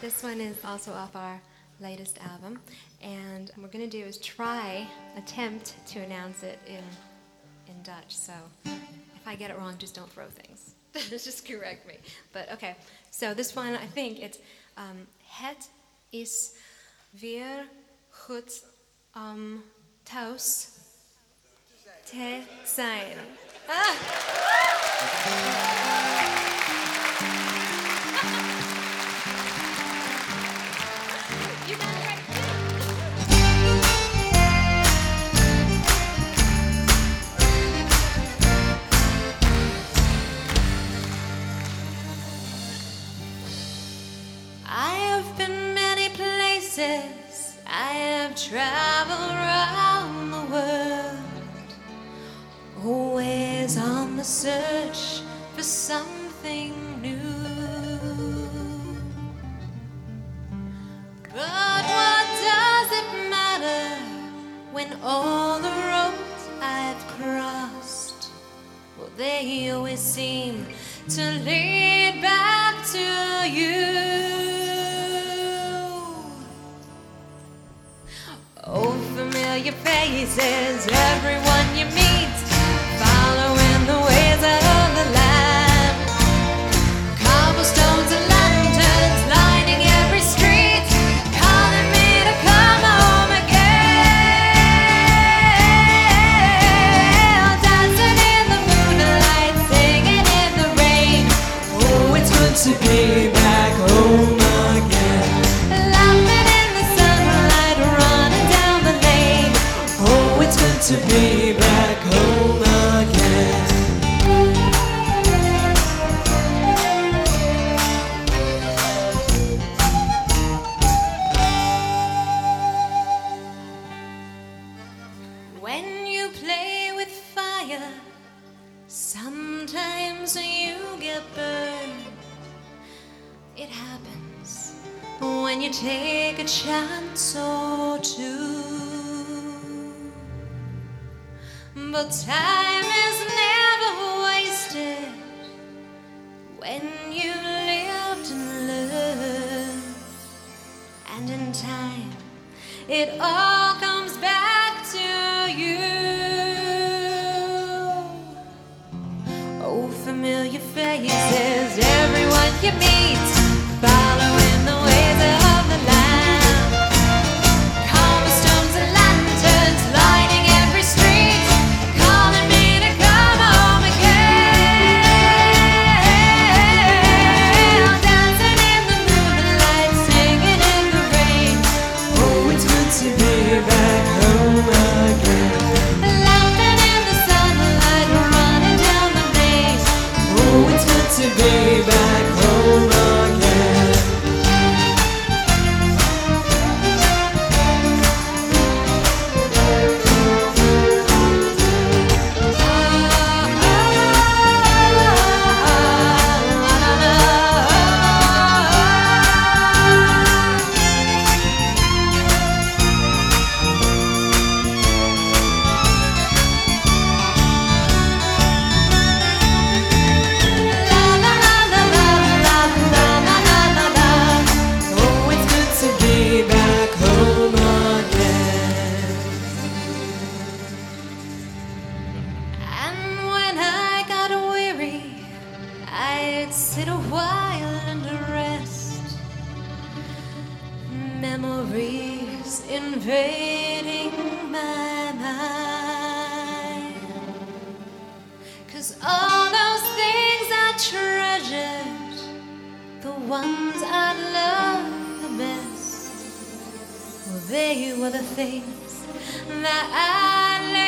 This one is also off our latest album, and what we're going to do is try, attempt to announce it in in Dutch. So if I get it wrong, just don't throw things. just correct me. But okay, so this one, I think it's um, Het is weer goed om thuis te zijn. Ah. Search for something new. But what does it matter when all the roads I've crossed? Well, they always seem to lead back to you. Oh, familiar faces, everyone it's good to be back home again. When you play with fire, sometimes you get burned. It happens when you take a chance or two. But time is never wasted when you lived and learned. And in time, it all comes back to you. Oh, familiar faces, everyone you meet, following the ways of sit a while and rest. Memories invading my mind. Cause all those things I treasured, the ones I loved the best, well, they were the things that I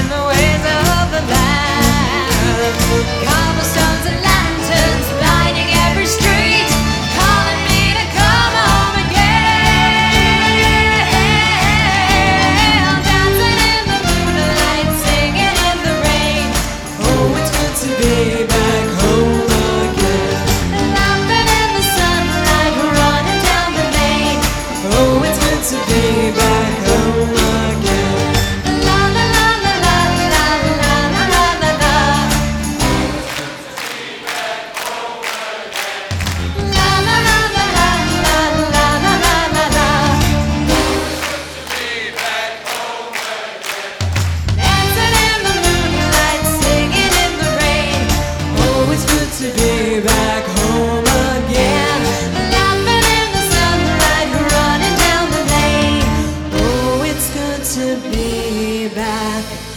the ways of the light. to be back.